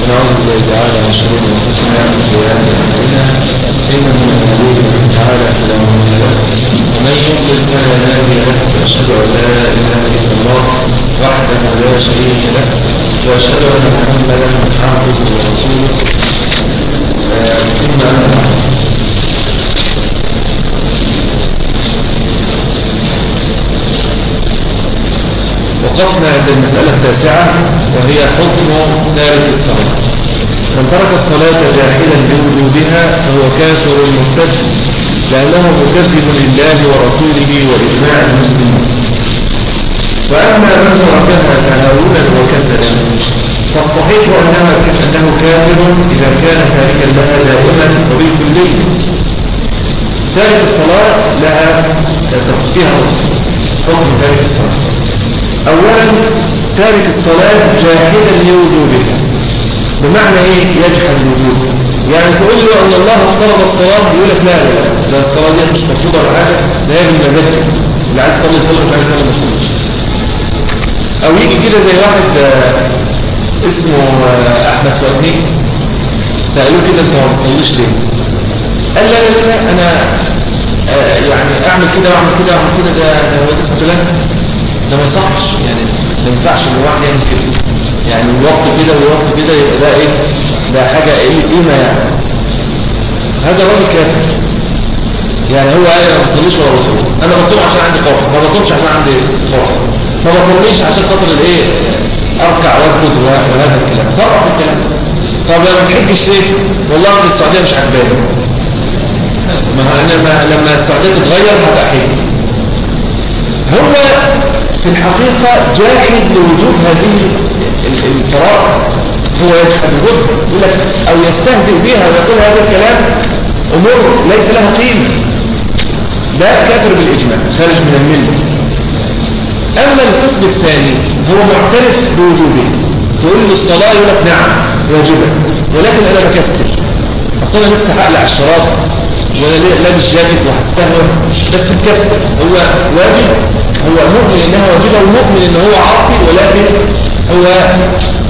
ونعوذ بالله تعالى من شرور انفسنا ومن سيئات اعمالنا انه من يهديه الله تعالى فلا مضل له ومن يضلل فلا هادي له وأشهد أن لا إله إلا الله وحده لا شريك له وأشهد أن محمدا عبده ورسوله. ثم أما بعد. وقفنا عند المسألة التاسعة وهي حكم تارك الصلاة. من ترك الصلاة جاحدا بوجوبها فهو كافر مرتد لأنه مكذب لله ورسوله وإجماع المسلمين. وأما من تركها تهاونا وكسلا فالصحيح أنه أنه كافر إذا كان تاركا لها دائما وبالكلية تارك الصلاة لها فيها تفصيل حكم تارك الصلاة. أولا تارك الصلاة جاحدا لوجوبها. بمعنى إيه يجحد الوجوب؟ يعني تقول له أن الله افترض الصلاة يقول لك لا لا لا الصلاة دي مش مفروضة ولا حاجة ده هي بالمزاج اللي عايز يصلي يصلي مش عايز يصلي ما أو يجي كده زي واحد آه، اسمه آه، أحمد فؤادني. سألوه كده أنت ما بتصليش ليه؟ قال لا لا لا أنا آه، يعني أعمل كده وأعمل كده وأعمل كده ده ده هو اسمه كلام ده ما يصحش. يعني ما ينفعش إن الواحد يعمل كده. يعني الوقت كده والوقت كده يبقى ده إيه؟ ده حاجة إيه قيمه يعني. هذا راجل كافر يعني هو قال أنا ما بصليش ولا بصوم. أنا بصوم عشان عندي قوة. ما بصومش عشان عندي قوة. ما بصليش عشان خاطر الايه أركع وأسجد وهذا الكلام. صرف الكلام. طب لما تحجش ليه والله في السعودية مش عجباني. ما أنا لما السعودية تتغير هبقى حج هو في الحقيقة جاحد لوجود هذه الفرائض هو يجحد لك أو يستهزئ بها ويقول هذا الكلام أمور ليس لها قيمة. ده كافر بالإجماع خارج من الملة. أما القسم الثاني هو معترف بوجوبه تقول له الصلاة يقول لك نعم واجبة. ولكن أنا بكسر. أصلا لسه هقلع الشراب وأنا لابس جاكيت وهستهوى بس مكسر هو واجب؟ هو مؤمن إنها واجبه ومؤمن ان هو عاصي ولكن هو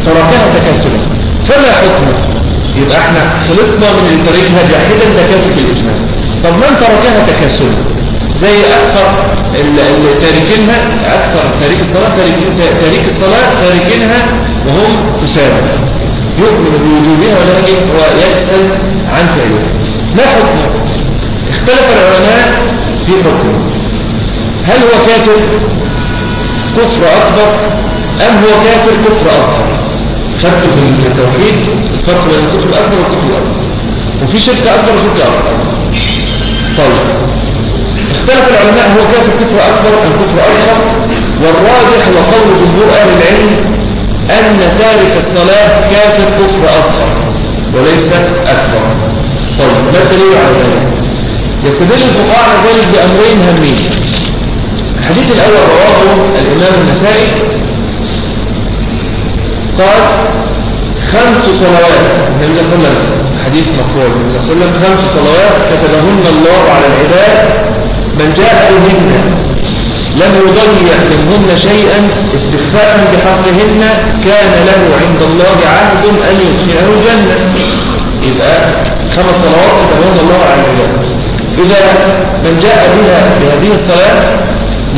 تركها تكاسلا فما حكمه؟ يبقى إحنا خلصنا من اللي تاركها جاحدا كافر بالإجماع. طب من تركها تكاسلا زي أكثر التاركينها أكثر تارك الصلاة تارك الصلاة تاركينها وهم كسالى يؤمن بوجوبها ولكن هو يكسل عن فعلها. ما حكمه؟ اختلف العلماء في حكمه. هل هو كافر؟ كفر أكبر. أم هو كافر؟ كفر أصغر. خدت في التوحيد الفرق بين الكفر الأكبر والكفر الأصغر. وفي شرك أكبر وشرك أصغر. طيب. اختلف العلماء هو كافر كفر أكبر أم كفر أصغر. والراجح وقول جمهور أهل العلم أن تارك الصلاة كافر كفر أصغر وليس أكبر. طيب ما الدليل على ذلك؟ يستدل الفقهاء على ذلك بأمرين هامين الحديث الأول رواه الإمام النسائي. قال خمس صلوات. النبي صلى الله عليه وسلم حديث مرفوع النبي صلى الله عليه وسلم خمس صلوات كتبهن الله على العباد من جاء بهن. لم يضيع منهن شيئا استخفاء بحقهن كان له عند الله عهد أن يدخله الجنة. يبقى خمس صلوات كتبهن الله على العباد. إذا من جاء بها بهذه الصلاة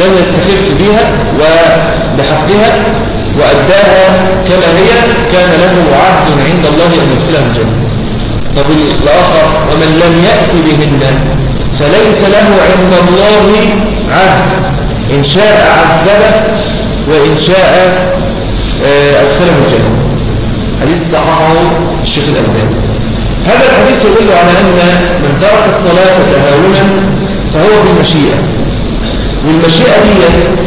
لم يستخف بها وبحقها وأداها كما هي كان له عهد عند الله أن يدخلها الجنة. طب الآخر ومن لم يأتي بهن فليس له عند الله عهد. إن شاء عذبه وإن شاء أدخله الجنة. حديث صححه الشيخ الألباني. هذا الحديث يدل على أن من ترك الصلاة تهاونا فهو في المشيئة. والمشيئة دي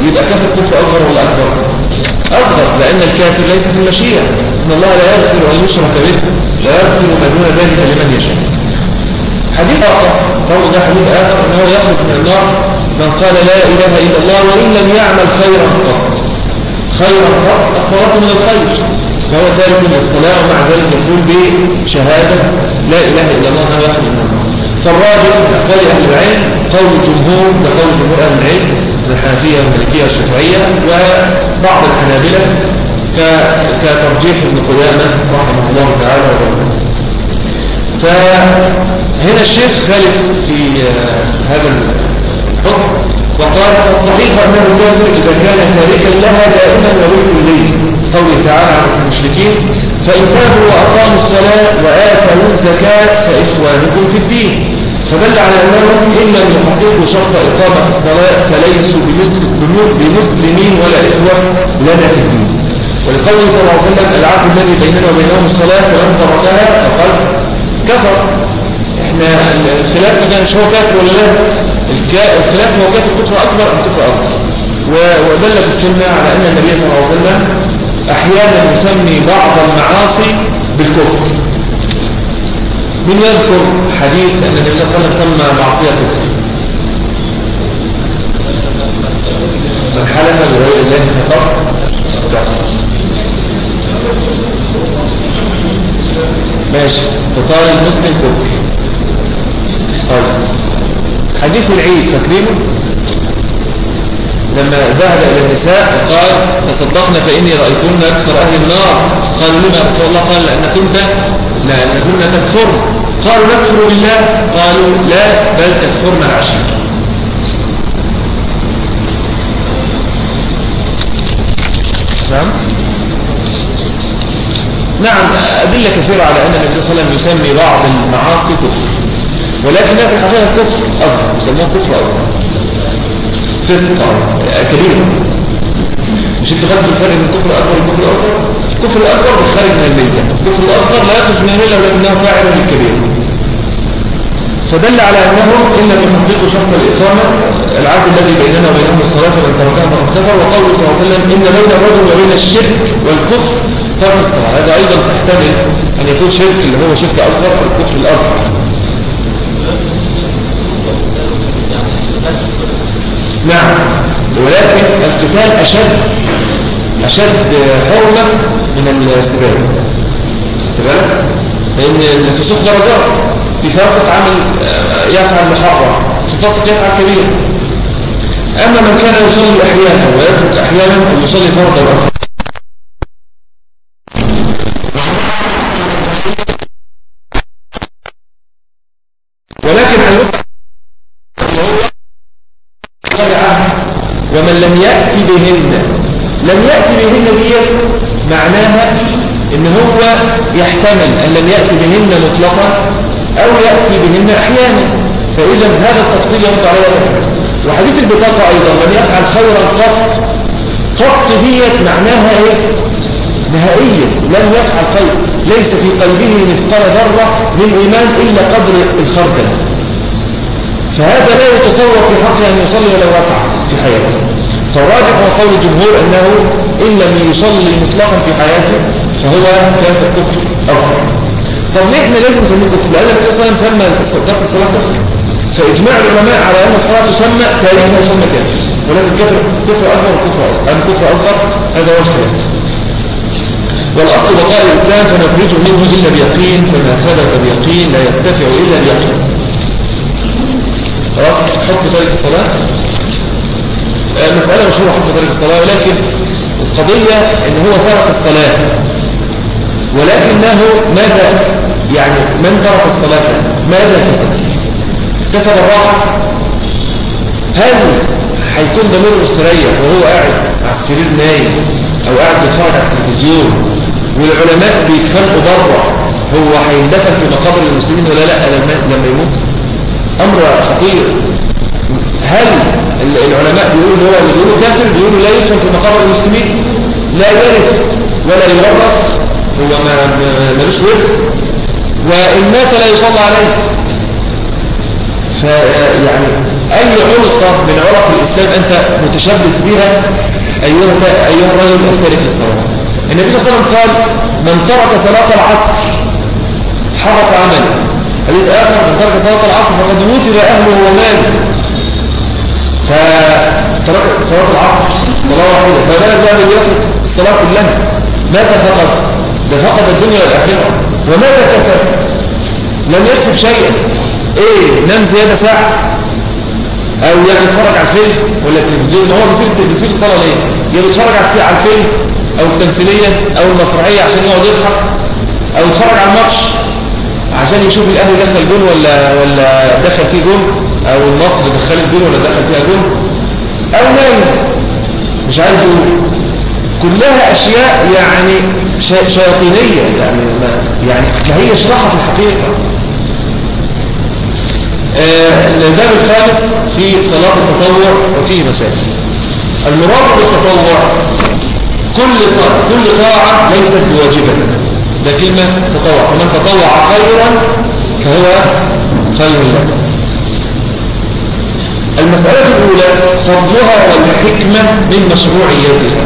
يبقى كافر كفر أصغر ولا أكبر؟ أصغر لأن الكافر ليس في المشيئة. إن الله لا يغفر أن يشرك به لا يغفر ما دون ذلك لمن يشاء. حديث آخر برضه ده حديث آخر أنه يخرج من النار. من قال لا إله إلا الله وإن لم يعمل خيرا قط. خيرا قط أصدرته من الخير. فهو تارك للصلاة ومع ذلك يقول بشهادة لا إله إلا الله أنه يخرج من النار. فالراجل قول أهل العلم قول الجمهور بقول جمهور أهل العلم الحنفية والمالكية والشافعية وبعض الحنابلة كترجيح ابن قدامة رحمه الله تعالى. فهنا الشيخ خالف في هذا الحكم وقال الصحيح أنه كافر إذا كان تاركا لها دائما وبالكلية قوله تعالى عن المشركين فإن تابوا وأقاموا الصلاة وآتوا الزكاة فإخوانكم في الدين. فدل على أنهم إن لم يحققوا شرط إقامة الصلاة فليسوا بمسلمين ولا إخوة لنا في الدين. ولقوله صلى الله عليه وسلم العهد الذي بيننا وبينهم الصلاة فمن تركها فقد كفر. إحنا الخلاف ما كانش هو كافر ولا لا؟ الخلاف هو كافر كفر أكبر أم كفر أصغر. ودلت السنة على أن النبي صلى الله عليه وسلم أحيانا يسمي بعض المعاصي بالكفر. من يذكر حديث أن النبي صلى الله عليه وسلم سمى معصية كفر من حلف بغير الله فقط كفر. ماشي. قتال المسلم كفر. طيب. حديث العيد فاكرينه لما ذهب إلى النساء قال تصدقنا فإني رأيتن أكثر أهل النار. قالوا لما رسول الله قال لأن كنت لا أن كنا تكفر قالوا نكفر بالله. قالوا لا بل تكفرنا العشير نعم. نعم أدلة كثيرة على أن النبي صلى الله عليه وسلم يسمي بعض المعاصي كفر ولكنها في الحقيقة كفر أصغر يسموه كفر أصغر. فسق كبير. مش أنتوا خدتوا الفرق بين الكفر الأكبر والكفر الأصغر؟ الكفر الأكبر خارج من الملة الكفر الأصغر لا يخرج من الملة ولكنه فاعل للكبير. فدل على أنه إن لم يحققوا شرط الإقامة العهد الذي بيننا وبينهم الصلاة فمن تركها فقد كفر وقوله صلى الله عليه وسلم إن بين الرجل وبين الشرك والكفر ترك الصلاة. هذا أيضا تحتمل أن يكون شرك اللي هو شرك أصغر أو الكفر الأصغر. نعم. ولكن القتال أشد أشد حرمة من السباب. تمام؟ لأن الفسوق درجات. في فاسق عمل آه، يفعل محرم. في فاسق يفعل كبير. أما من كان يصلي أحيانا ويترك أحيانا ويصلي فرضا. أو لم يأتي بهن. لم يأتي بهن ديت معناها إن هو يحتمل أن لم يأتي بهن مطلقا أو يأتي بهن أحيانا. فاذا هذا التفصيل يرد على وحديث البطاقة أيضا من يفعل خيرا قط. قط ديت معناها إيه؟ نهائيا لم يفعل خير ليس في قلبه مثقال ذرة من إيمان إلا قدر الخردل. فهذا لا يتصور في حقه أن يصلي ولو ركعة في حياته. فالراجح وقول الجمهور أنه إن لم يصلي مطلقا في حياته فهو كافر كفر أصغر طب ليه إحنا لازم نسميه كفر؟ لأن النبي صلى الله عليه وسلم سمى ترك الصلاة كفر. فإجماع العلماء على أن الصلاة تسمى تاريخها يسمى كافر. ولكن كفر كفر أكبر وكفر أم كفر أصغر هذا هو الخلاف. والأصل بقاء الإسلام فنخرجه منه إلا بيقين فما ثبت بيقين لا يرتفع إلا بيقين خلاص حط تارك الصلاة؟ مسألة مشهورة حتى ترك الصلاة ولكن القضية إن هو ترك الصلاة. ولكنه ماذا؟ يعني من ترك الصلاة؟ ماذا كسب؟ كسب الراحة. هل هيكون ضمير مستريح وهو قاعد على السرير نايم أو قاعد بيتفرج على التلفزيون والعلماء بيتخانقوا بره هو هيندفن في مقابر المسلمين ولا لأ لما لما يموت؟ أمر خطير. هل العلماء بيقولوا هو اللي بيقولوا كافر؟ بيقولوا لا يدفن في مقابر المسلمين. لا يرث ولا يورث هو ما ملوش ورث. وإن مات لا يصلى عليه. فيعني أي علقة من علق الإسلام أنت متشبث بها أيها أيها الرجل التارك الصلاة النبي صلى الله عليه وسلم قال من ترك صلاة العصر حبط عمله. حديث آخر من ترك صلاة العصر فقد وتر أهله وماله. فترك صلاة العصر صلاة واحدة. فبالك بقى من يترك الصلاة كلها؟ ماذا فقد ده فقد الدنيا والآخرة. وماذا كسب؟ لم يكسب شيئا. إيه نام زيادة ساعة؟ أو يعني يتفرج على الفيلم ولا التلفزيون؟ ما هو بيصير بيصير الصلاة ليه؟ يا بيتفرج على الفيلم أو التمثيلية أو المسرحية عشان يقعد يضحك أو يتفرج على الماتش عشان يشوف الأهلي دخل جول ولا ولا دخل فيه جول أو مصر دخلت جول ولا دخل فيها جول أو نايم مش عارف يقول. كلها أشياء يعني شياطينية. يعني ما يعني ما هيش في الحقيقة. آه الباب الخامس في صلاة التطوع وفيه مسائل المراد بالتطوع كل صلاة كل طاعة ليست بواجبة. ده كلمة تطوع. فمن تطوع خيرا فهو خير له. المسألة الأولى فضلها والحكمة من مشروعيتها.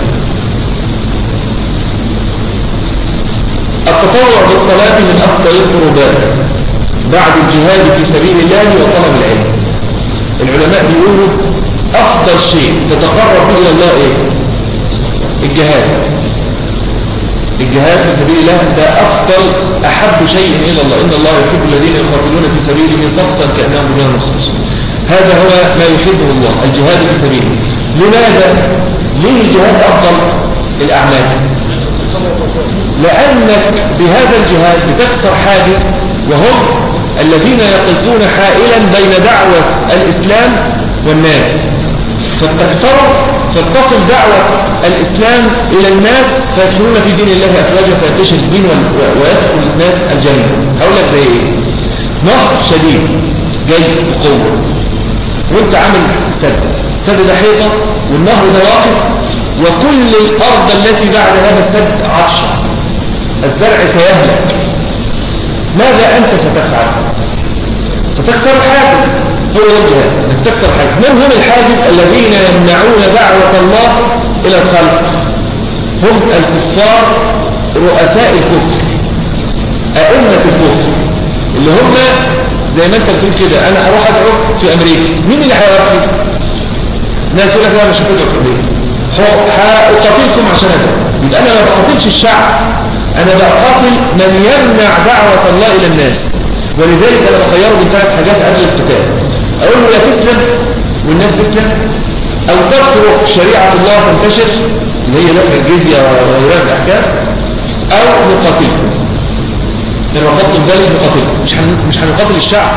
التطوع بالصلاة من أفضل القربات بعد الجهاد في سبيل الله وطلب العلم. العلماء بيقولوا أفضل شيء تتقرب إلى الله إيه؟ الجهاد. الجهاد في سبيل الله ده أفضل أحب شيء إلى الله. إن الله يحب الذين يقاتلون في سبيله صفا كأنهم بنيان مصر هذا هو ما يحبه الله الجهاد في سبيله. لماذا؟ ليه الجهاد أفضل الأعمال لأنك بهذا الجهاد بتكسر حاجز وهم الذين يقفون حائلا بين دعوة الإسلام والناس. فبتكسره فتصل دعوة الإسلام إلى الناس فيدخلون في دين الله أفواجا فينتشر الدين ويدخل الناس الجنة. هقول لك زي إيه؟ نهر شديد جاي بقوة وانت عامل سد. السد ده حيطة والنهر ده واقف وكل الأرض التي بعد هذا السد عطشة الزرع سيهلك. ماذا أنت ستفعل؟ ستكسر الحاجز هو الجهاد إنك تكسر الحاجز من هم الحاجز الذين يمنعون دعوة الله إلى الخلق؟ هم الكفار رؤساء الكفر. أئمة الكفر. اللي هم زي ما انت بتقول كده أنا أروح أدعو في أمريكا. مين اللي هيوفي ناس يقول لك لا مش هتدعو في أمريكا هقاتلكم عشان أدعو. يبقى أنا ما بقاتلش الشعب أنا بقاتل من يمنع دعوة الله إلى الناس. ولذلك أنا بخيره من ثلاث حاجات قبل القتال. أقول له يا تسلم. والناس تسلم. أو تترك شريعة الله تنتشر اللي هي دفع الجزية وغيرها الأحكام. أو نقاتلكم. إن وقتتم ذلك نقاتلكم مش مش هنقاتل الشعب.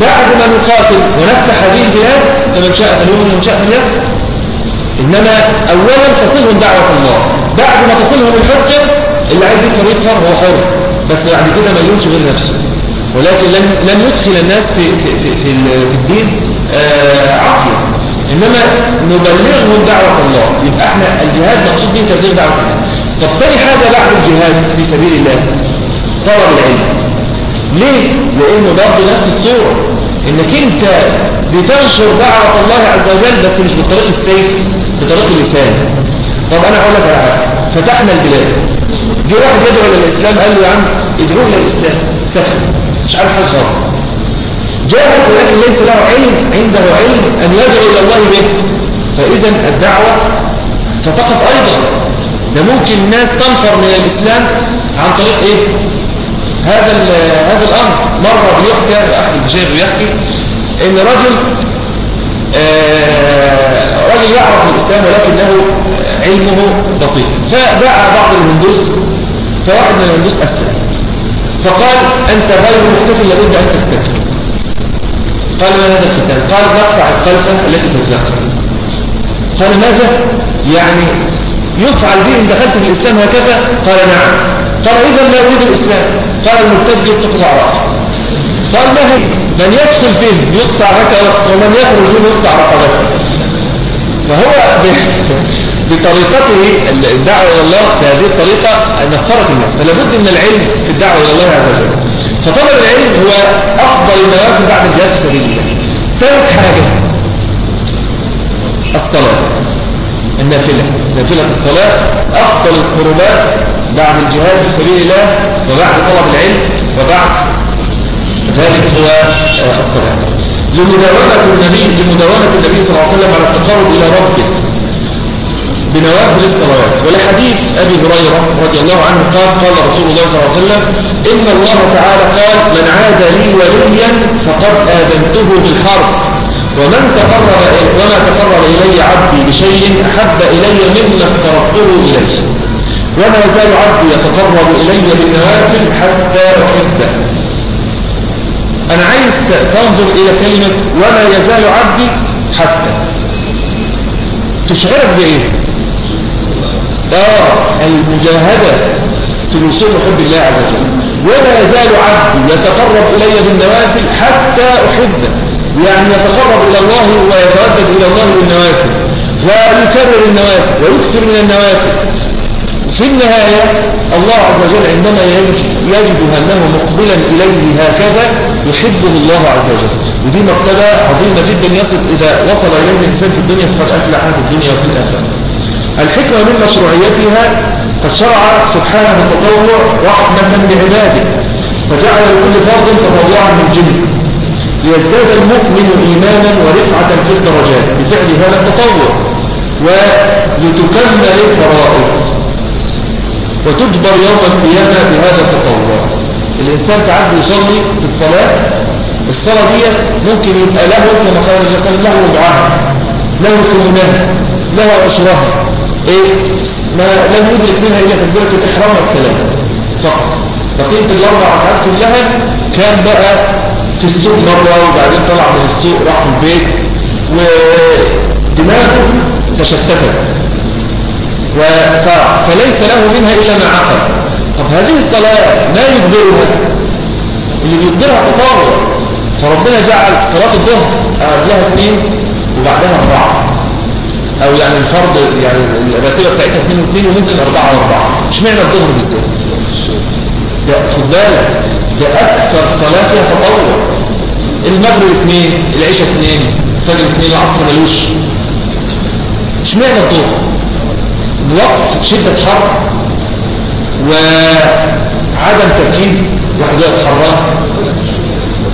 بعد ما نقاتل ونفتح هذه البلاد فمن شاء فليؤمن ومن شاء فليكفر. إنما اولا تصلهم دعوة الله. بعد ما تصلهم الحجة اللي عايز يكفر يكفر هو حر. بس بعد كده ما يلومش غير نفسه. ولكن لن لن يدخل الناس في في في في, في الدين آه عافيه إنما نبلغهم دعوة الله. يبقى إحنا الجهاد مقصود به تبليغ دعوة الله. طب تاني حاجة بعد الجهاد في سبيل الله. طلب العلم. ليه؟ لأنه برضه نفس الصورة. إنك أنت بتنشر دعوة الله عز وجل بس مش بطريق السيف بطريق اللسان. طب أنا أقول لك على حاجة. فتحنا البلاد. جه واحد يدعو للإسلام قال له يا عم ادعوه للإسلام. سكت. مش عارف حاجة خالص. جاهد ولكن ليس له علم عنده علم أن يدعو إلى الله به. فإذا الدعوة ستقف أيضا. ده ممكن الناس تنفر من الإسلام عن طريق إيه؟ هذا هذا الأمر مرة بيحكى أحد المشايخ بيحكي إن رجل آه رجل يعرف الإسلام ولكنه علمه بسيط. فدعا بعض الهندوس فواحد من الهندوس أسلم. فقال أنت غير مختفي لابد أن تختفي قال ما هذا الختان قال نقطع القلفة التي تتذكر قال ماذا؟ يعني يفعل به إن دخلت في الإسلام هكذا؟ قال نعم. قال إذا لا أريد الإسلام. قال المرتد تقطع رأسه. قال ما هي؟ من يدخل فيه يقطع ركبه ومن يخرج منه يقطع رقبته. فهو بطريقته الدعوة إلى الله بهذه الطريقة نفرت الناس. فلا بد من العلم في الدعوة إلى الله عز وجل. فطلب العلم هو أفضل النوافل بعد الجهاد في سبيل الله. ثالث حاجة. الصلاة. النافلة. نافلة الصلاة أفضل القربات بعد الجهاد في سبيل الله وبعد طلب العلم وبعد ذلك هو الصلاة. لمداومة النبي لمداومة النبي صلى الله عليه وسلم على التقرب إلى ربه بنوافل الصلوات. ولحديث أبي هريرة رضي الله عنه قال قال رسول الله صلى الله عليه وسلم إن الله تعالى قال من عاد لي وليا فقد آذنته بالحرب ومن تقرب وما تقرب إلي عبدي بشيء أحب إلي مما افترضته إليه. وما يزال عبدي يتقرب إلي بالنوافل حتى أحبه. أنا عايز تنظر إلى كلمة وما يزال عبدي حتى. تشعرك بإيه؟ آه المجاهدة في الوصول لحب الله عز وجل. ولا يزال عبدي يتقرب إلي بالنوافل حتى أحبه. يعني يتقرب إلى الله ويتردد إلى الله بالنوافل. ويكرر النوافل ويكثر من النوافل. في النهاية الله عز وجل عندما يجد أنه مقبلا إليه هكذا يحبه الله عز وجل. ودي مرتبة عظيمة جدا يصل إذا وصل إليه الإنسان في الدنيا فقد أفلح في الدنيا وفي الآخرة. الحكمة من مشروعيتها قد شرع سبحانه التطوع رحمة لعباده فجعل لكل فرد تطوعا من جنسه. ليزداد المؤمن إيمانا ورفعة في الدرجات بفعل هذا التطوع. ولتكمل الفرائض. وتجبر يوم القيامة بهذا التطوع الإنسان ساعات بيصلي في الصلاة الصلاة ديت ممكن يبقى له كما قال له ربعها له ثمنها له عشرها إيه؟ ما لم يدرك منها إلا تكبيره الإحرام والسلام. فقط بقية الأربع ركعات كلها كان بقى في السوق مرة وبعدين طلع من السوق راح البيت ودماغه تشتتت. وسرع فليس له منها إلا ما عقل طب هذه الصلاة ما يجبرها اللي بيجبرها تطاول فربنا جعل صلاة الظهر قبلها اثنين وبعدها أربعة. أو يعني الفرض يعني الراتبة بتاعتها 2 و2 وممكن 4 و4 اشمعنى الظهر بالذات؟ ده خد بالك ده أكثر صلاة فيها تطور المغرب 2 العشاء 2 الفجر 2 العصر ملوش. اشمعنى الظهر؟ وقت شدة حر وعدم تركيز واحد يتحرك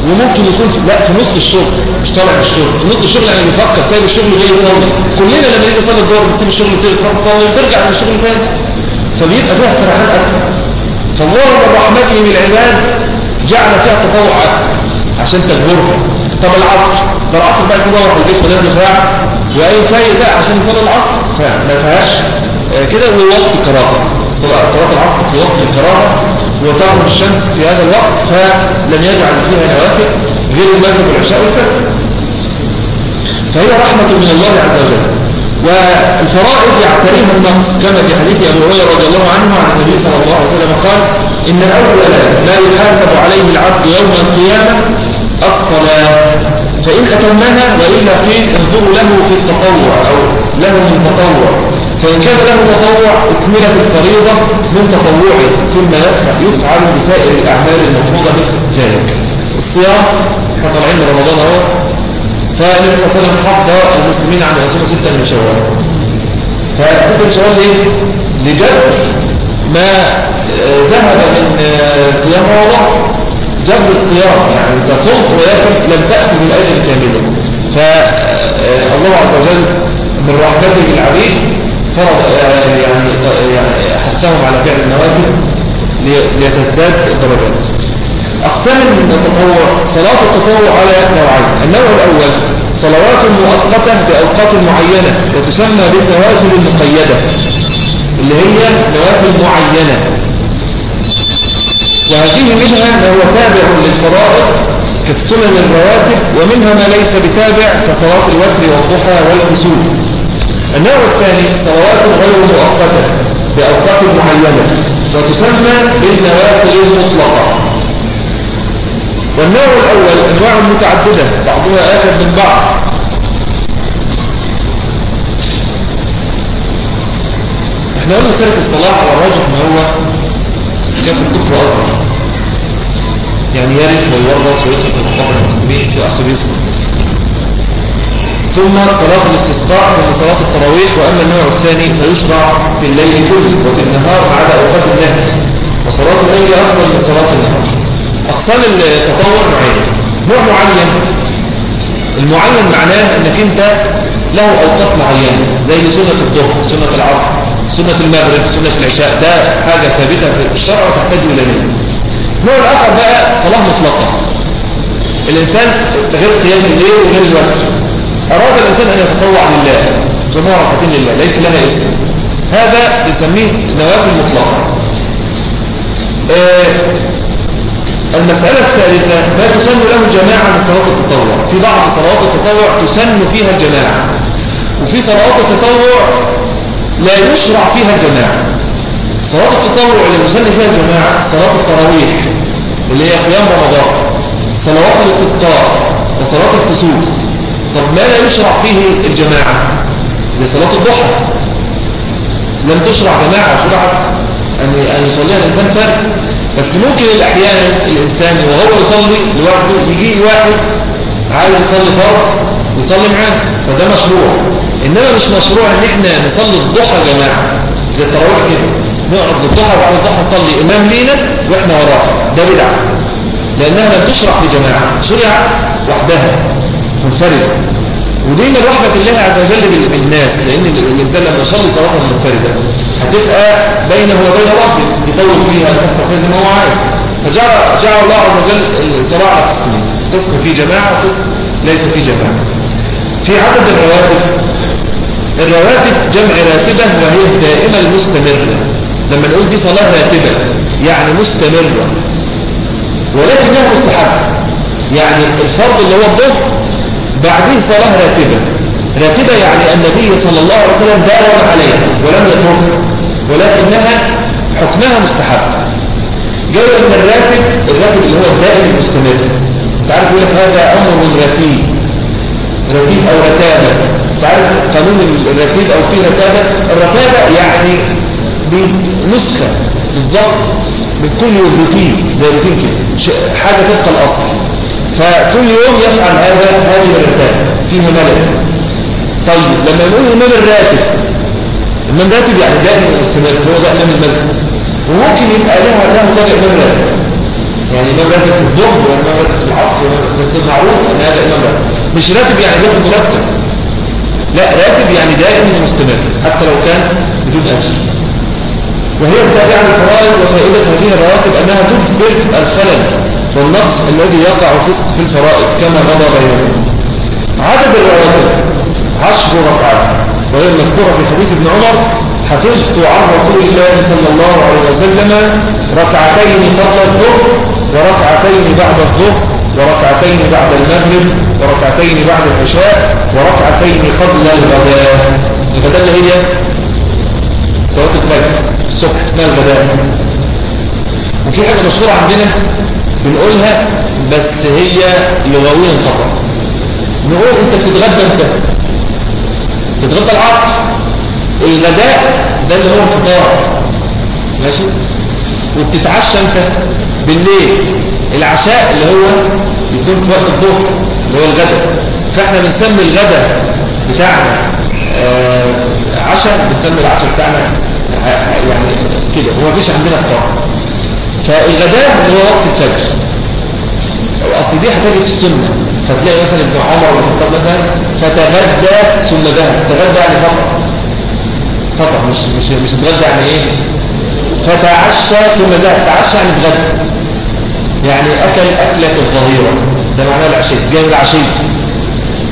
وممكن يكون في لا في نص الشغل مش طالع من الشغل. في نص الشغل يعني بيفكر سايب الشغل جاي يصلي. كلنا لما نيجي نصلي الظهر بنسيب الشغل تيجي تصلي وترجع من الشغل تاني. فبيبقى فيها استراحات أكثر فالله من رحمته بالعباد جعل فيها تطوع أكثر عشان تجبرها طب العصر؟ ده العصر بقى يكون روح البيت ولا ساعه واي فايد بقى عشان يصلي العصر؟ فما فيهاش. كده ووقت الكراهة. صلاه العصر في وقت الكراهة وتغرب الشمس في هذا الوقت فلم يجعل فيها نوافل غير المغرب والعشاء والفجر. فهي رحمة من الله عز وجل. والفرائض يعتريها النقص كما في حديث أبو هريرة رضي الله عنه عن النبي صلى الله عليه وسلم قال إن أول ما يحاسب عليه العبد يوم القيامة الصلاة فإن أتمها وإلا قيل انظروا له في التطوع أو له من تطوع. فإن كان له تطوع اكملت الفريضة من تطوعه ثم يفعل بسائر الأعمال المفروضة مثل ذلك الصيام إحنا طالعين من رمضان اهو فالنبي صلى الله عليه وسلم حض المسلمين عن يصوموا ستة من شوال. فستة من شوال ليه؟ لجبر ما ذهب من صيام رمضان. جبر الصيام يعني صمت ولكن لم تأخذ الأجر كاملا فالله عز وجل من رحمته بالعبيد فرض يعني حثهم على فعل النوافل ليتزداد الدرجات. أقسام التطوع صلاة التطوع على نوعين. النوع الأول صلوات مؤقتة بأوقات معينة وتسمى بالنوافل المقيدة اللي هي نوافل معينة. وهذه منها ما هو تابع للفرائض كالسنن الرواتب ومنها ما ليس بتابع كصلاة الوتر والضحى والكسوف. النوع الثاني صلوات غير مؤقتة بأوقات معينة وتسمى بالنوافل المطلقة. والنوع الأول أنواع متعددة بعضها آخر من بعض. إحنا قلنا ترك الصلاة على الراجح ما هو كافر كفر أصغر. يعني يرث ويورث ويدخل في مقابل المسلمين في أخذ بيسمه ثم صلاة الاستسقاء ثم صلاة التراويح وأما النوع الثاني فيشرع في الليل كله وفي النهار على أوقات النهر. وصلاة الليل أفضل من صلاة النهار. أقسام التطوع نوعين. نوع معين. المعين معناه أنك أنت له أوقات معينة زي سنة الظهر سنة العصر سنة المغرب سنة العشاء. ده حاجة ثابتة في الشرع وتحتاج إلى نية النوع الآخر بقى صلاة مطلقة. الإنسان غير قيام الليل وغير الوقت. أراد الإنسان أن يتطوع لله. جماعة ركعتين لله ليس لها اسم. هذا بنسميه نوافل مطلقة. آه، المسألة الثالثة ما تسن له جماعة من صلاة التطوع؟ في بعض صلوات التطوع تسن فيها الجماعة. وفي صلوات التطوع لا يشرع فيها الجماعة. صلاة التطوع اللي تسن فيها الجماعة صلاة التراويح اللي هي قيام رمضان. صلوات الاستسقاء وصلاة الكسوف. طب ما لا يشرع فيه الجماعة؟ زي صلاة الضحى. لم تشرع جماعة شرعت أن يصليها الإنسان فرد. بس ممكن الأحيان الإنسان وهو يصلي لوحده يجي واحد عايز يصلي فرض يصلي معاه فده مشروع. إنما مش مشروع إن إحنا نصلي الضحى جماعة. زي التراويح كده. نقعد الضحى وبعد الضحى نصلي إمام لينا وإحنا وراه. ده بدعة. لأنها لم تشرع في جماعة شرعت وحدها. منفردة ودي من رحمة الله عز وجل بالناس لأن الإنسان لما يصلي صلاة منفردة هتبقى بينه وبين ربه يطول فيها زي ما هو عايز. فجعل جعل الله عز وجل الصلاة قسمين قسم في جماعة وقسم ليس في جماعة. في عدد الرواتب. الرواتب جمع راتبة وهي الدائمة المستمرة. لما نقول دي صلاة راتبة يعني مستمرة. ولكنها مستحبة. يعني الفرض اللي هو الظهر بعدين صلاة راتبة. راتبة يعني النبي صلى الله عليه وسلم داوم عليها ولم يتركها ولكنها حكمها مستحب. جاء من الراتب الراتب اللي هو الدائم المستمر. تعرف يقول هذا أمر رتيب رتيب أو رتابة؟ تعرف قانون الرتيب أو فيه رتابة؟ الرتابة يعني بنسخة بالظبط يوم روتين زي روتين كده حاجة تبقى الأصل. فكل يوم يفعل هذا هذه الرتابة فيها ملل. طيب لما نقول إمام الراتب إمام راتب يعني دائم مستمر هو ده إمام المسجد. وممكن يبقى لها له طريق إمام راتب يعني إمام راتب في الظهر وإمام راتب في العصر بس المعروف أن هذا إمام راتب مش راتب يعني بياخد مرتب. لا راتب يعني دائم مستمر حتى لو كان بدون أجر. وهي التابعة للفرائض وفائدة هذه الرواتب أنها تجبر الخلل. والنقص الذي يقع في الفرائض كما مضى بينه عدد الرواتب عشر ركعات وهي المذكورة في حديث ابن عمر حفظت عن رسول الله صلى الله عليه وسلم ركعتين قبل الظهر وركعتين بعد الظهر وركعتين بعد المغرب وركعتين بعد العشاء وركعتين قبل الغداء. الغداء اللي هي صلاة الفجر الصبح اسمها الغداء. وفي حاجة مشهورة عندنا بنقولها بس هي لغويا خطأ. نقول أنت بتتغدى أنت. بتتغدى العصر الغداء ده اللي هو الفطار. ماشي؟ وبتتعشى أنت بالليل العشاء اللي هو يكون في وقت الظهر اللي هو الغداء. فإحنا بنسمي الغداء بتاعنا آه عشاء بنسمي العشاء بتاعنا يعني كده. هو مفيش عندنا فطار. فالغداء هو وقت الفجر. أصل دي هتجي في السنة. فتلاقي مثلا ابن عمر والخطاب مثلا فتغدى ثم ذهب تغدى يعني فقط. فقط مش مش مش تغدى يعني إيه؟ فتعشى ثم ذهب تعشى يعني اتغدى يعني أكل أكلة الظهيرة. ده معناه العشية. جاي العشية.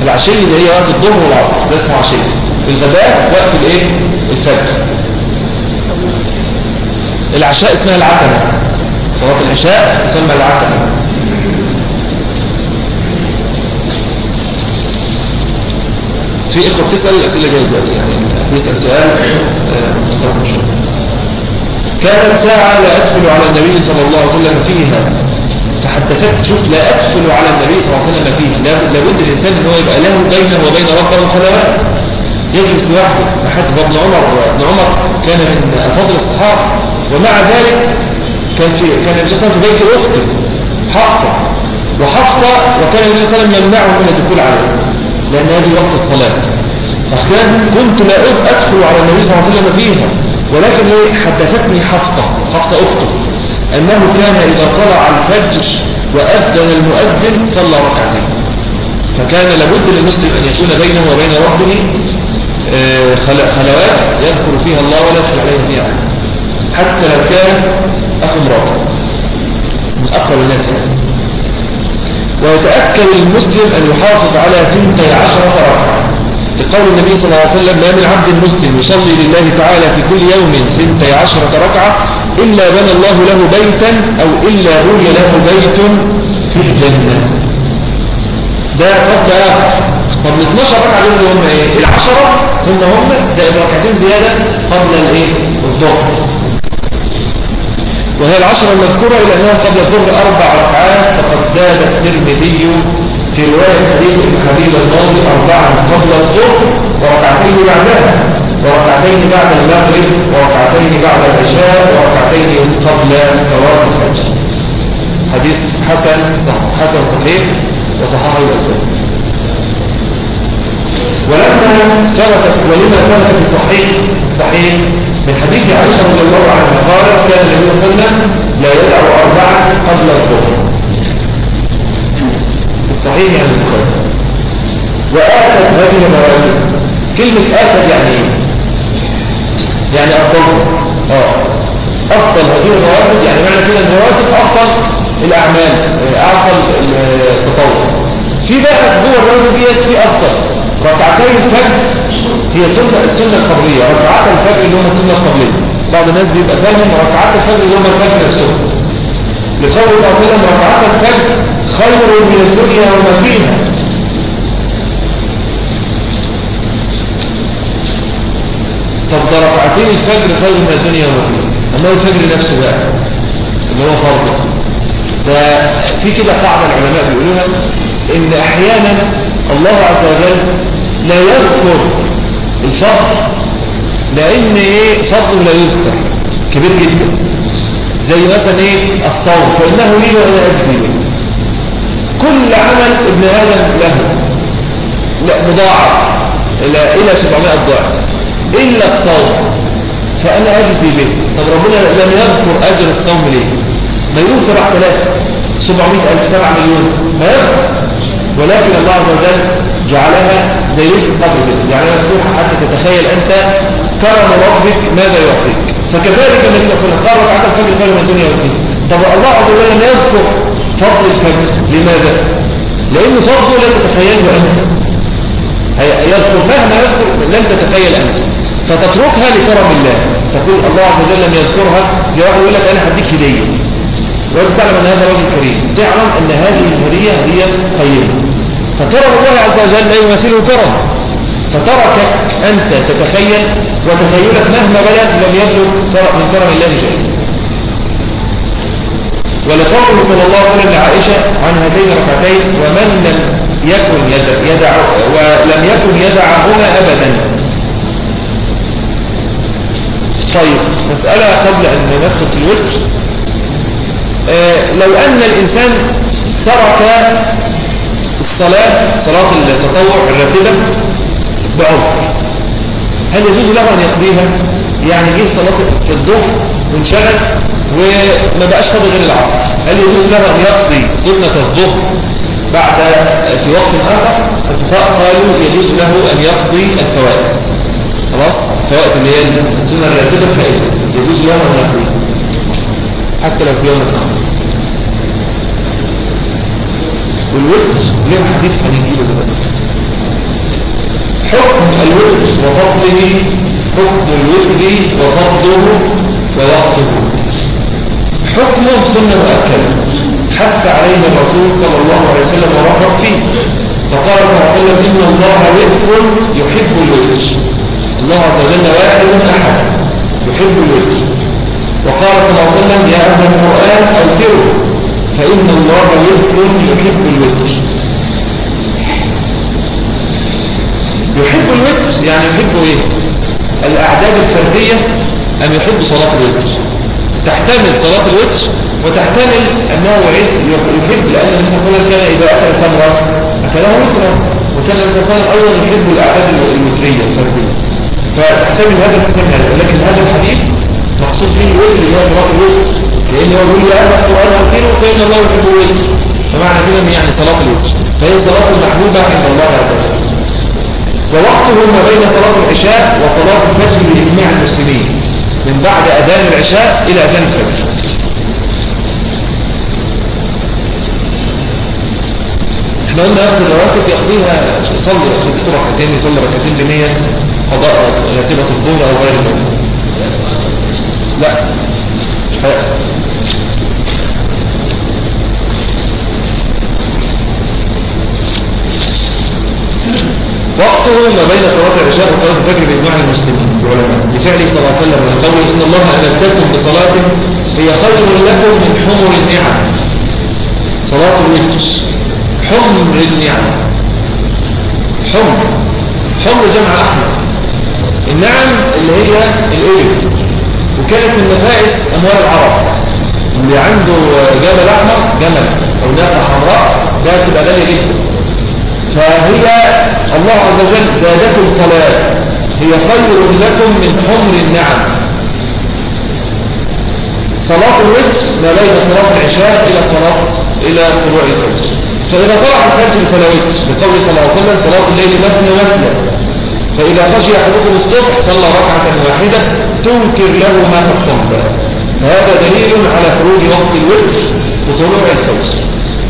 العشية اللي هي وقت الظهر والعصر. ده اسمه عشية. الغداء وقت الإيه؟ الفجر. العشاء اسمها العتمة. صلاة العشاء تسمى العتمه في إخوة بتسأل الأسئلة جاية دلوقتي يعني بيسأل سؤال آه كانت ساعة لا أدخل على النبي صلى الله عليه وسلم فيها. فحدثت شوف لا أدخل على النبي صلى الله عليه وسلم فيها. لابد الإنسان أنه يبقى له بينه وبين ربه خلوات يجلس لوحده. حتى ابن عمر وابن عمر كان من فضل الصحابة. ومع ذلك كان في كان النبي صلى الله عليه وسلم في بيت أخته حفصة. وحفصة وكان النبي صلى الله عليه وسلم يمنعه من الدخول عليه لأن هذه وقت الصلاة. فكان كنت لا أدخل على النبي صلى الله عليه وسلم فيها ولكن حدثتني حفصة حفصة أخته أنه كان إذا طلع الفجر وأذن المؤذن صلى ركعتين. فكان لابد للمسلم أن يكون بينه وبين ربه خلوات يذكر فيها الله ولا يدخل عليه فيها حتى لو كان أخو مراته من أقوى الناس يعني. ويتأكد المسلم أن يحافظ على ثنتي عشرة ركعة لقول النبي صلى الله عليه وسلم ما من عبد مسلم يصلي لله تعالى في كل يوم ثنتي عشرة ركعة إلا بنى الله له بيتا أو إلا بني له بيت في الجنة. ده فضل آخر. طب ال 12 ركعة دول هم إيه؟ العشرة هم هم زي ركعتين زيادة قبل الإيه؟ الظهر. وهي العشرة المذكورة إلى أنها قبل الظهر أربع ركعات فقد زاد الترمذي في رواية حديث ابن حبيب الماضي أربعة قبل الظهر وركعتين بعدها وركعتين بعد المغرب وركعتين بعد العشاء وركعتين قبل صلاة الفجر. حديث حسن صح حسن صحيح وصححه الألباني ولما ثبت ولما ثبت في صحيح الصحيح من حديث عائشة رضي الله عنها قالت كان النبي صلى لا يدع أربعة قبل الظهر. الصحيح يعني البخاري. وآتت هذه المراجع كلمة آتت يعني إيه؟ يعني أفضل. آه. أفضل هذه الرواتب يعني معنى كده الرواتب أفضل الأعمال أفضل التطور في بقى جوه الرواتب ديت في أفضل. ركعتي الفجر هي سنة السنة القبلية ركعات الفجر اللي هم السنة القبلية بعض الناس بيبقى فاهم ركعات الفجر اللي هم الفجر نفسهم. لقول صلى الله عليه وسلم ركعات الفجر خير من الدنيا وما فيها. طب ده ركعتين الفجر خير من الدنيا وما فيها. أما الفجر نفسه بقى اللي هو فرض ده في كده قاعدة العلماء بيقولوها إن أحيانا الله عز وجل لا يذكر الفضل لأن إيه؟ فضله لا يذكر. كبير جدا. زي مثلا إيه؟ الصوم. فإنه لي وأنا أجزي كل عمل ابن آدم له. لا مضاعف. إلى إلى 700 ضعف. إلا الصوم. فأنا أجزي به. طب ربنا لم يذكر أجر الصوم ليه؟ ما يقول 7000 700 ألف 7 مليون. ما يذكر. ولكن الله عز وجل جعلها زي ليلة القدر كده جعلها مفتوحة حتى تتخيل أنت كرم ربك ماذا يعطيك. فكذلك وسلم قال ركعات الفجر خير من الدنيا والدين طب الله عز وجل لم يذكر فضل الفجر. لماذا؟ لأن فضله لا تتخيله أنت. يذكر مهما يذكر لن تتخيل أنت. فتتركها لكرم الله. تقول الله عز وجل لم يذكرها. زي واحد يقول لك أنا هديك هدية. وأنت تعلم أن هذا رجل كريم تعلم أن هذه الهدية هدية قيمة. فكرم الله عز وجل لا يمثله كرم. فتركك أنت تتخيل وتخيلك مهما بلغ لم يبلغ من كرم الله شيء ولقوله صلى الله عليه وسلم لعائشة عن هاتين ركعتين ومن لم يكن يدع ولم يكن يدعهما أبدا. طيب مسألة قبل أن ندخل في الوتر. لو أن الإنسان ترك الصلاة صلاة التطوع الراتبة بعذر هل يجوز له أن يقضيها؟ يعني جه صلاة في الظهر وانشغل وما بقاش فاضي غير العصر هل يجوز له أن يقضي سنة الظهر بعد في وقت آخر؟ الفقهاء قالوا يجوز له أن يقضي الفوائد خلاص الفوائد اللي هي السنة الراتبة الفائدة يجوز له أن يقضي حتى لو في يوم الآخر والوتر ليه حديث هنجيله دلوقتي؟ حكم الوتر وفضله حكم الوتر وفضله ووقته. حكم سنة مؤكدة. حث عليه الرسول صلى الله عليه وسلم ورغب فيه. فقال صلى الله عليه وسلم إن الله وتر يحب الوتر. الله عز وجل واحد أحد يحب الوتر. وقال صلى الله عليه وسلم يا أهل القرآن أوتروا فإن الله وتر يحب الوتر. يحب الوتر يعني يحب إيه؟ الأعداد الفردية أم يحب صلاة الوتر؟ تحتمل صلاة الوتر وتحتمل أنه يحب لأن وسلم كان إذا أكل تمرة أكله وترا وكان وسلم أيضا يحب الأعداد الوترية الفردية. فتحتمل هذا الحكم لكن هذا الحديث مقصود فيه الوتر اللي هو صلاة الوتر لأن هو يقول يا أهل القرآن أوتره فإن الله يحب الوتر فمعنى كده يعني صلاة الوتر فهي صلاة المحبوبة عند الله عز وجل. ووقته ما بين صلاة العشاء وصلاة الفجر لإجماع المسلمين. من بعد أذان العشاء إلى أذان الفجر. إحنا قلنا يقضي الرواتب يقضيها يصلي خفته ركعتين يصلي ركعتين بنية قضاء راتبة الظهر أو غير ذلك. لا. مش هيأثم وقته ما بين صلاة العشاء وصلاة الفجر بإجماع المسلمين العلماء لفعله صلى الله عليه وسلم إن الله أمدكم بصلاة هي خير لكم من حمر النعم. صلاة الوتر حمر النعم. حمر حمر جمع أحمر. النعم اللي هي الإبل وكانت من نفائس أموال العرب. اللي عنده جمل أحمر جمل. أو ناقة حمراء ده تبقى غالية جدا. فهي الله عز وجل زادكم صلاة. هي خير لكم من حمر النعم. صلاة الوتر ما بين صلاة العشاء إلى صلاة إلى طلوع الفجر. فإذا طلع الفجر فلا وتر بقول صلى الله عليه وسلم صلاة الليل مثنى مثنى. فإذا خشي أحدكم الصبح صلى ركعة واحدة تنكر له ما قد صلى فهذا دليل على خروج وقت الوتر وطلوع الفجر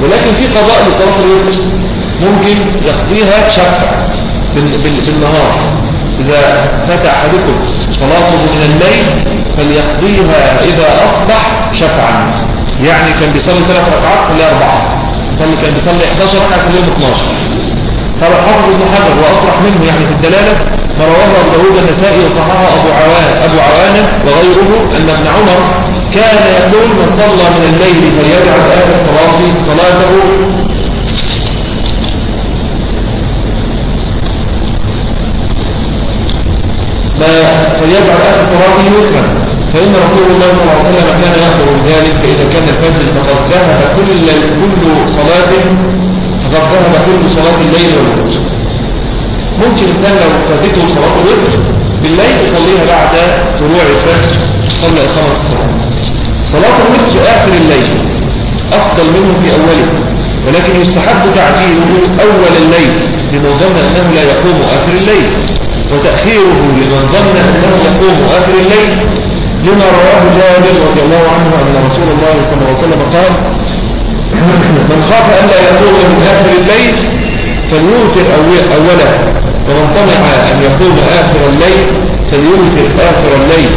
ولكن في قضاء لصلاة الوتر ممكن يقضيها شفع في النهار. إذا فات أحدكم صلاته من الليل فليقضيها إذا أصبح شفعا. يعني كان بيصلي ثلاث ركعات صلي أربعة. صلي كان بيصلي 11 ركعة صليهم 12 قال الحافظ ابن حجر وأصرح منه يعني في الدلالة ما رواه أبو داود النسائي وصححه أبو عوان أبو عوانة وغيره أن ابن عمر كان يقول من صلى من الليل فليجعل آخر صلاته. صلاته فليجعل آخر صلاته وترا فإن رسول الله صلى الله عليه وسلم كان يأمر بذلك فإذا كان الفجر فقد ذهب كل كل صلاة فقد ذهب كل صلاة الليل والوتر ممكن الإنسان لو فاتته صلاة الوتر بالليل يصليها بعد طلوع الفجر قبل إقامة الصلاة. صلاة الوتر آخر الليل أفضل منه في أوله ولكن يستحب تعجيله أول الليل لمن ظن أنه لا يقوم آخر الليل وتأخيره لمن ظن أنه يقوم آخر الليل لما رواه جابر رضي الله عنه أن رسول الله صلى الله عليه وسلم قال من خاف أن لا يقوم من آخر الليل فليوتر أوله ومن طمع أن يقوم آخر الليل فليوتر آخر الليل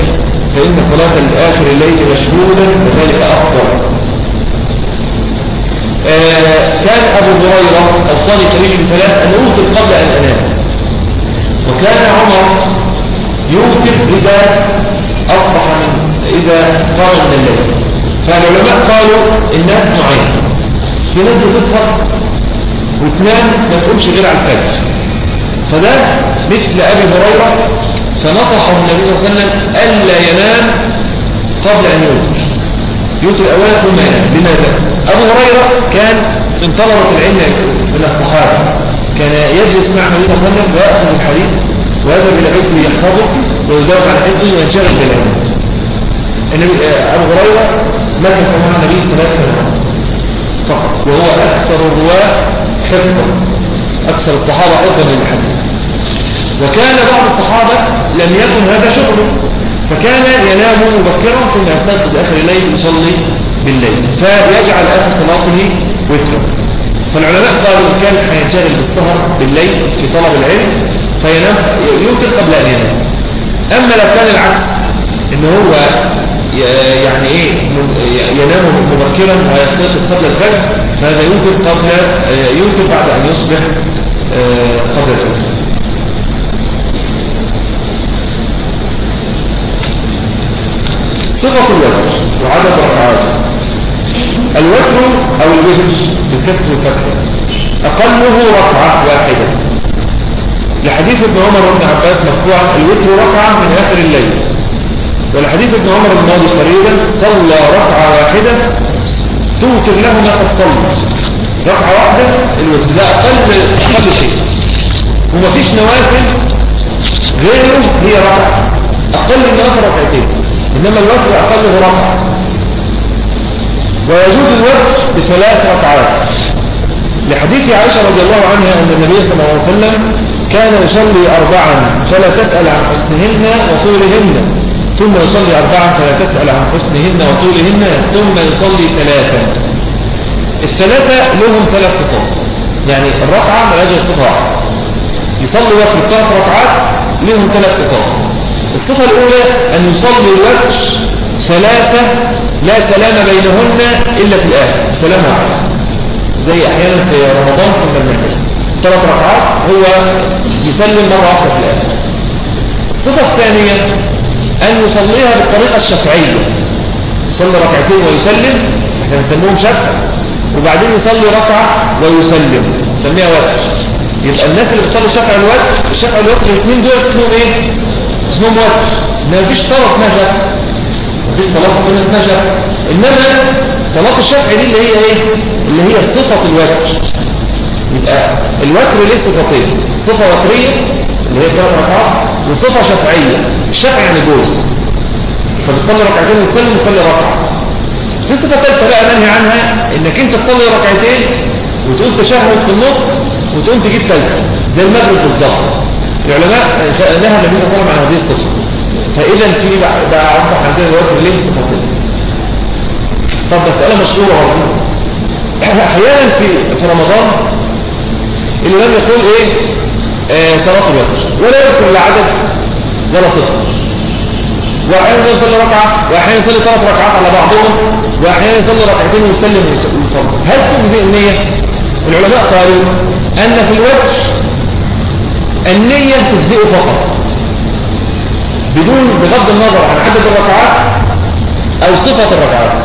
فإن صلاة آخر الليل مشهودة وذلك أفضل. آه كان أبو هريرة أوصاني كريم ثلاث أن أوتر قبل أن أنام وكان عمر يوتر إذا أصبح من إذا قام من الليل. فالعلماء قالوا الناس نوعين في ناس بتسهر وتنام ما تقومش غير على الفجر. فده مثل أبي هريرة فنصحه النبي صلى الله عليه وسلم ألا ينام قبل أن يوتر. يوتر أولا ثم ينام. لماذا؟ أبو هريرة كان من طلبة العلم من الصحابة. كان يجلس مع النبي صلى الله عليه وسلم ويأخذ الحديث ويذهب إلى بيته يحفظه ويدور على حفظه وينشغل بالعلم. النبي أبو هريرة مكث مع النبي ثلاث سنوات فقط وهو أكثر الرواة حفظا أكثر الصحابة حفظا للحديث. وكان بعض الصحابة لم يكن هذا شغله فكان ينام مبكرا ثم يستيقظ آخر الليل يصلي بالليل فيجعل آخر صلاته وترا. فالعلماء قالوا كان هينشغل بالسهر بالليل في طلب العلم فينام يوتر قبل أن ينام. أما لو كان العكس إن هو يعني إيه ينام مبكرا ويستيقظ قبل الفجر فهذا يوتر قبل يوتر بعد أن يصبح آه، قبل الفجر. صفة الوتر وعدد ركعاته الوتر أو الوتر بالكسر والفتح أقله ركعة واحدة. لحديث ابن عمر بن عباس مرفوعا الوتر ركعة من آخر الليل. ولحديث ابن عمر الماضي قريبا صلى ركعة واحدة توتر له ما قد صلى. ركعة واحدة الوتر ده أقل أقل شيء. ومفيش نوافل غيره هي ركعة. أقل النوافل ركعتين. إنما الوتر أقله ركعة. ويجوز الوتر بثلاث ركعات. لحديث عائشة رضي الله عنها أن النبي صلى الله عليه وسلم كان يصلي أربعا فلا تسأل عن حسنهن وطولهن. ثم يصلي أربعا فلا تسأل عن حسنهن وطولهن ثم يصلي ثلاثا. الثلاثة لهم ثلاث صفات. يعني الركعة لا يجب صفة يصلي وتر ثلاث ركعات لهم ثلاث صفات. الصفة الأولى أن يصلي الوتر ثلاثة لا سلام بينهن إلا في الآخر. سلام واحد زي أحيانا في رمضان كنا بنعمل. ثلاث ركعات هو يسلم مرة واحدة في الآخر. الصفة الثانية أن يصليها بالطريقة الشفعية يصلي ركعتين ويسلم إحنا بنسموهم شفع وبعدين يصلي ركعة ويسلم. نسميها وتر يبقى الناس اللي بتصلي شفع الوتر الشفع الوتر الاثنين دول اسمهم إيه؟ اسمهم وتر ما فيش صلاة اسمها شفع ما فيش صلاة اسمها شفع إنما صلاة الشفع دي اللي هي إيه؟ اللي هي صفة الوتر يبقى الوتر ليه صفتين؟ صفة وترية اللي هي ثلاث ركعات وصفة شفعية. الشفع يعني جوز. فبتصلي ركعتين وتصلي وتصلي ركعة. في صفة ثالثة بقى منهي عنها إنك أنت تصلي ركعتين وتقول تشهد في النص وتقوم تجيب ثالثة زي المغرب بالظبط. العلماء نهى النبي صلى الله عليه وسلم عن هذه الصفة. فإذا في بقى أوضح عندنا دلوقتي ليه صفتين طب مسألة مشهورة برضه. أحيانا في في رمضان الإمام يقول إيه؟ صلاة الوتر ولا يذكر لا عدد. ولا صفة وأحيانا يصلي ركعة وأحيانا يصلي ثلاث ركعات على بعضهم وأحيانا يصلي ركعتين ويسلم ويصلي. هل تجزئ النية؟ العلماء قالوا أن في الوتر النية تجزئ فقط. بدون بغض النظر عن عدد الركعات أو صفة الركعات.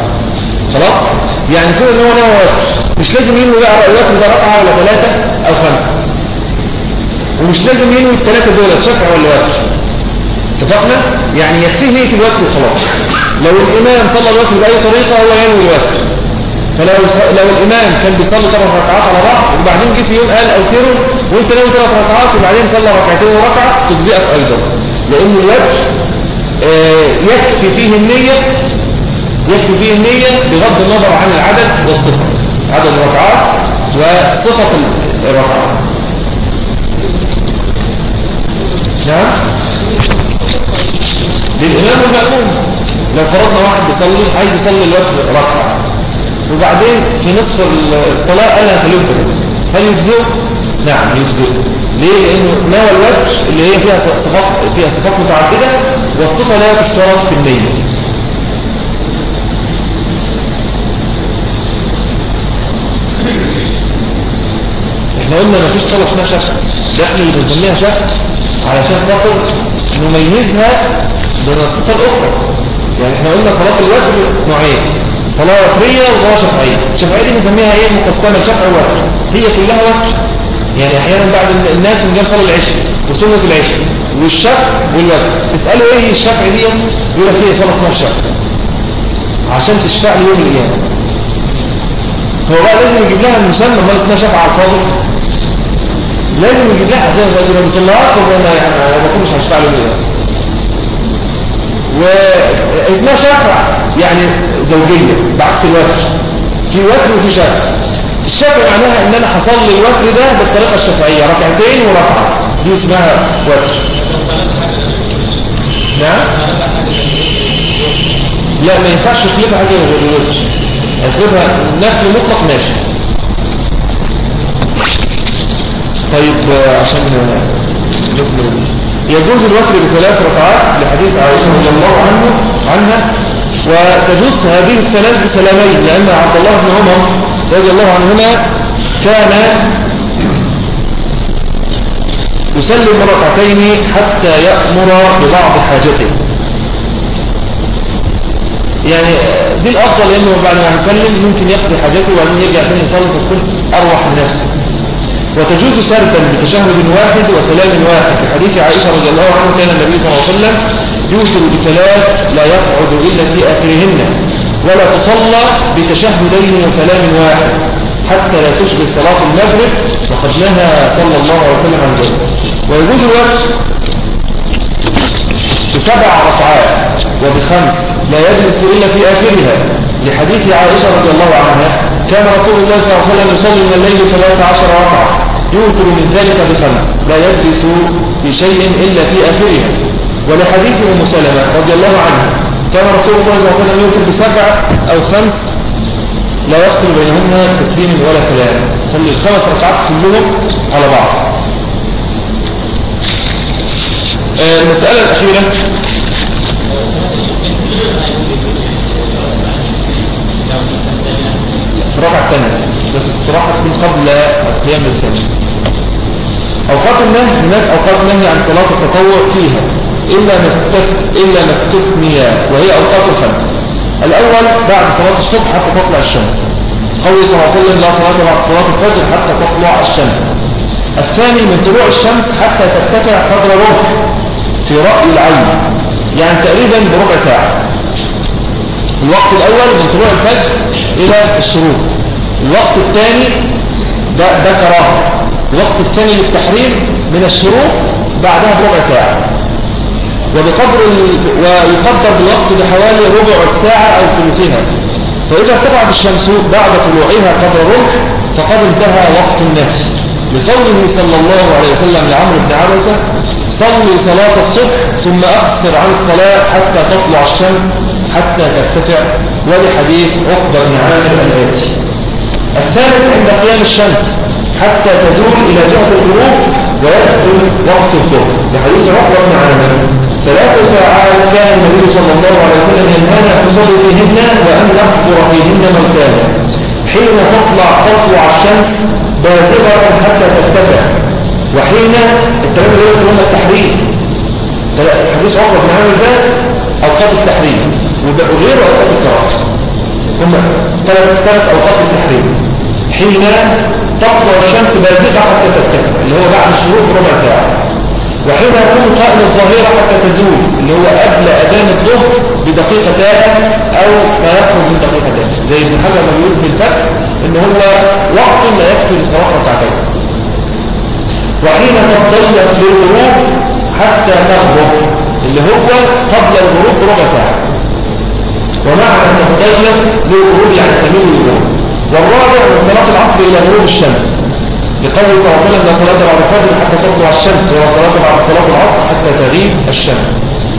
خلاص؟ يعني كل ان هو نوى مش لازم ينوي بقى الوتر ده ركعة ولا ثلاثة أو خمسة. ومش لازم ينوي الثلاثة دول شفع ولا وتر اتفقنا؟ يعني يكفيه نية الوتر وخلاص. لو الإمام صلى الوتر بأي طريقة هو ينوي الوتر فلو لو الإمام كان بيصلي ثلاث ركعات على بعض وبعدين جه في يوم قال أوتره وأنت ناوي ثلاث ركعات وبعدين صلى ركعتين وركعة تجزئك أيضا. لأن الوتر آه يكفي فيه النية يكفي فيه النية بغض النظر عن العدد والصفة. عدد الركعات وصفة الركعات. نعم. للإمام المأموم لو فرضنا واحد بيصلي عايز يصلي الوتر ركعة. وبعدين في نصف الصلاة قال هلوت هل يجزئه؟ نعم يجزئه ليه؟ لأنه نوى الوتر اللي هي فيها صفات فيها صفات متعددة والصفة لا تشترط في النية. إحنا قلنا ما فيش صلاة اسمها شفع ده إحنا اللي بنسميها شفع علشان خاطر نميزها الصفة الأخرى. يعني إحنا قلنا صلاة الوتر نوعين صلاة وترية وصلاة شفعية. الشفعية دي بنسميها إيه؟ مقسمة شفع ووتر. هي كلها وتر. يعني أحيانا بعد الناس من جاب صلاة العشاء وسنة العشاء والشفع والوتر. تسألوا إيه الشفع دي؟ يقول لك هي صلاة اسمها الشفع. عشان تشفع لي يوم القيامة. هو بقى لازم يجيب لها المسمى ما اسمها شفع على الفاضي. لازم يجيب لها عشان ما بيصليهاش وما يعني المفروض مش له القيامة واسمها شفع يعني زوجية بعكس الوتر في وتر وفي شفع الشفع معناها إن أنا هصلي الوتر ده بالطريقة الشفعية ركعتين وركعة دي اسمها وتر نعم؟ لا ما ينفعش تقلبها حاجة غير الوتر اقلبها نفل مطلق ماشي. طيب عشان نكمل يجوز الوتر بثلاث ركعات لحديث عائشة رضي الله عنه عنها وتجوز هذه الثلاث بسلامين لأن عبد الله بن عمر رضي الله عنهما كان يسلم ركعتين حتى يأمر ببعض حاجته. يعني دي الأفضل لأنه بعد ما يسلم ممكن يقضي حاجته وبعدين يرجع ثاني يصلي فتكون أروح لنفسه. وتجوز سردا بتشهد واحد وسلام واحد. في حديث عائشة رضي الله عنها كان النبي صلى الله عليه وسلم يوتر بثلاث لا يقعد إلا في آخرهن ولا تصلى بتشهدين وسلام واحد حتى لا تشبه صلاة المغرب. وقد نهى صلى الله عليه وسلم عن ذلك. ويجوز الوقت بسبع ركعات وبخمس لا يجلس إلا في آخرها. لحديث عائشة رضي الله عنها كان رسول الله صلى الله عليه وسلم يصلي من الليل 13 ركعة. يوتر من ذلك بخمس لا يجلس في شيء إلا في آخرها. ولحديث أم سلمة رضي الله عنها كان رسول الله صلى الله عليه وسلم يوتر بسبع أو خمس لا يفصل بينهن تسليم ولا كلام. يصلي الخمس ركعات كلهم على بعض. آه، المسألة الأخيرة. في الركعة الثانية. بس استراحة تكون قبل القيام الثاني. أوقات النهي هناك أوقات نهي عن صلاة التطوع فيها إلا ما إلا ما وهي أوقات الخمسة الأول بعد صلاة الصبح حتى تطلع الشمس. قول صلى الله عليه وسلم لا صلاة بعد صلاة الفجر حتى تطلع الشمس. الثاني من طلوع الشمس حتى ترتفع قدر ربع في رأي العين يعني تقريبا بربع ساعة. الوقت الأول من طلوع الفجر إلى الشروق. الوقت الثاني ده, ده كراهة الوقت الثاني للتحريم من الشروق بعدها بربع ساعة. وبقدر ويقدر بالوقت بحوالي ربع الساعة أو ثلثها. فإذا ارتفعت الشمس بعد طلوعها قدر ربع فقد انتهى وقت النهي لقوله صلى الله عليه وسلم لعمرو بن عبسة صلي صلاة الصبح ثم أقصر عن الصلاة حتى تطلع الشمس حتى ترتفع. ولحديث عقبة بن عامر الآتي. الثالث عند قيام الشمس حتى تزول إلى جهة الغروب ويدخل وقت الظهر. لحديث عقبة بن عامر. ثلاث ساعات كان النبي صلى الله عليه وسلم ينهانا أن نصلي فيهن وأن نحضر فيهن موتانا. حين تطلع تطلع الشمس بازغة حتى ترتفع. وحين الكلام اللي هو التحريم حديث عقبة بن عامر ده أوقات التحريم وغير أوقات الكراهه هم ثلاث أوقات التحريم حين تطلع الشمس بازغة حتى ترتفع اللي هو بعد الشروق بربع ساعة. وحين يكون قائم الظاهرة حتى تزول اللي هو قبل أذان الظهر بدقيقتان أو ما يخرج من دقيقتان زي ابن حجر ما بيقول في الفتح إن هو وقت لا يكفي لصلاة ركعتين. وحين تضيف للغروب حتى تغرب اللي هو قبل الغروب بربع ساعة. ومعنى تضيف للغروب يعني تميل للغروب. والرابع من صلاة العصر إلى غروب الشمس. لقوله صلى الله عليه وسلم لا صلاة بعد الفجر حتى تطلع الشمس ولا صلاة بعد صلاة العصر حتى تغيب الشمس.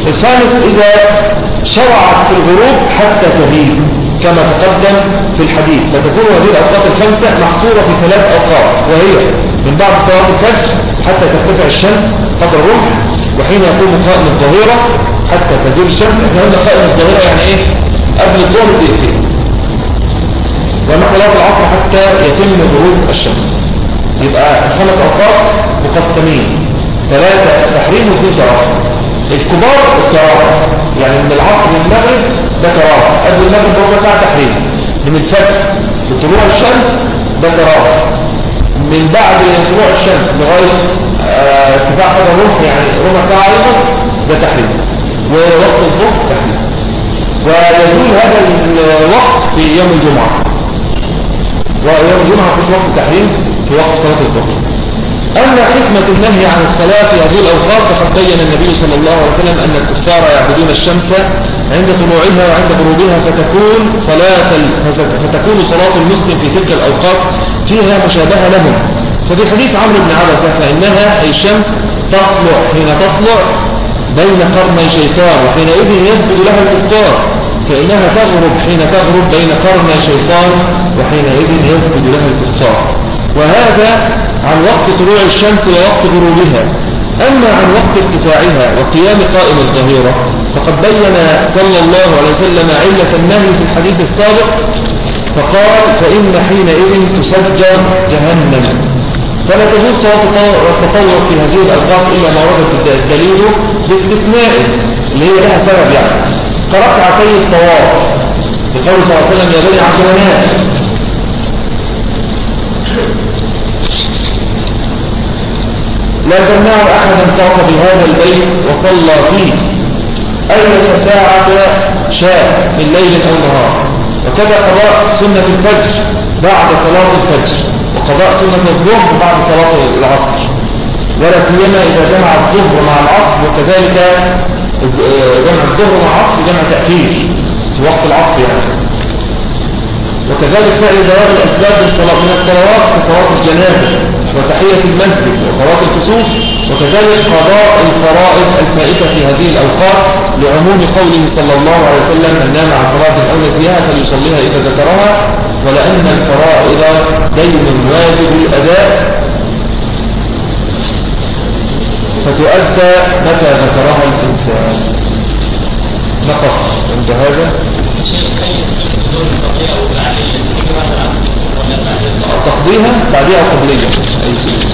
الخامس إذا شرعت في الغروب حتى تغيب كما تقدم في الحديث. فتكون هذه الأوقات الخمسة محصورة في ثلاث أوقات وهي من بعد صلاة الفجر حتى ترتفع الشمس قدر الرمح وحين يقوم قائم الظهيرة حتى تزول الشمس. إحنا قلنا قائم الظهيرة يعني إيه؟ قبل الظهر بدقيقتين ومن صلاة العصر حتى يتم غروب الشمس. يبقى خمس أوقات مقسمين. ثلاثة تحريم واثنين كراهة الكبار الكراهة يعني من العصر للمغرب ده كراهة قبل المغرب بربع ساعة تحريم. من الفجر لطلوع الشمس ده كراهة من بعد طلوع الشمس لغاية آه، ارتفاع قدر الروح يعني ربع ساعة أيضا ده تحريم. ووقت الظهر تحريم. ويزول هذا الوقت في يوم الجمعة. الجمعة مفيش وقت تحريم في وقت صلاة الظهر أما حكمة النهي عن الصلاة في هذه الأوقات فقد بين النبي صلى الله عليه وسلم أن الكفار يعبدون الشمس عند طلوعها وعند غروبها فتكون صلاة فتكون صلاة المسلم في تلك الأوقات فيها مشابهة لهم. ففي حديث عمرو بن عبسة فإنها أي الشمس تطلع حين تطلع بين قرني شيطان وحينئذ يسجد لها الكفار. فإنها تغرب حين تغرب بين قرني شيطان وحينئذ يسجد لها الكفار. وهذا عن وقت طلوع الشمس ووقت غروبها. أما عن وقت ارتفاعها وقيام قائم الظهيرة فقد بين صلى الله عليه وسلم علة النهي في الحديث السابق فقال فإن حينئذ تسجر جهنم. فلا تجوز صلاة التطوع في هذه الأوقات إلا ما ورد الدليل باستثناء اللي هي لها سبب يعني. كركعتي الطواف. بقول صلى الله عليه وسلم يا بني عبد المناف لا تمنع أحدا طاف بهذا البيت وصلى فيه. أي ساعة شاء من ليل أو نهار. وكذا قضاء سنة الفجر بعد صلاة الفجر. وقضاء سنة الظهر بعد صلاة العصر. ولا سيما إذا جمع الظهر مع العصر وكذلك جمع الظهر مع العصر جمع تأخير في وقت العصر يعني. وكذلك فعل ذوات الأسباب من الصلوات كصلاة الجنازة وتحية المسجد وصلاة الكسوف وكذلك قضاء الفرائض الفائتة في هذه الأوقات لعموم قوله صلى الله عليه وسلم من نام عن صلاة أو نسيها فليصليها إذا ذكرها ولأن الفرائض دين واجب الأداء فتؤدى متى ذكرها الإنسان؟ نقف عند هذا. تقضيها بعدها قبلية. أي شيء.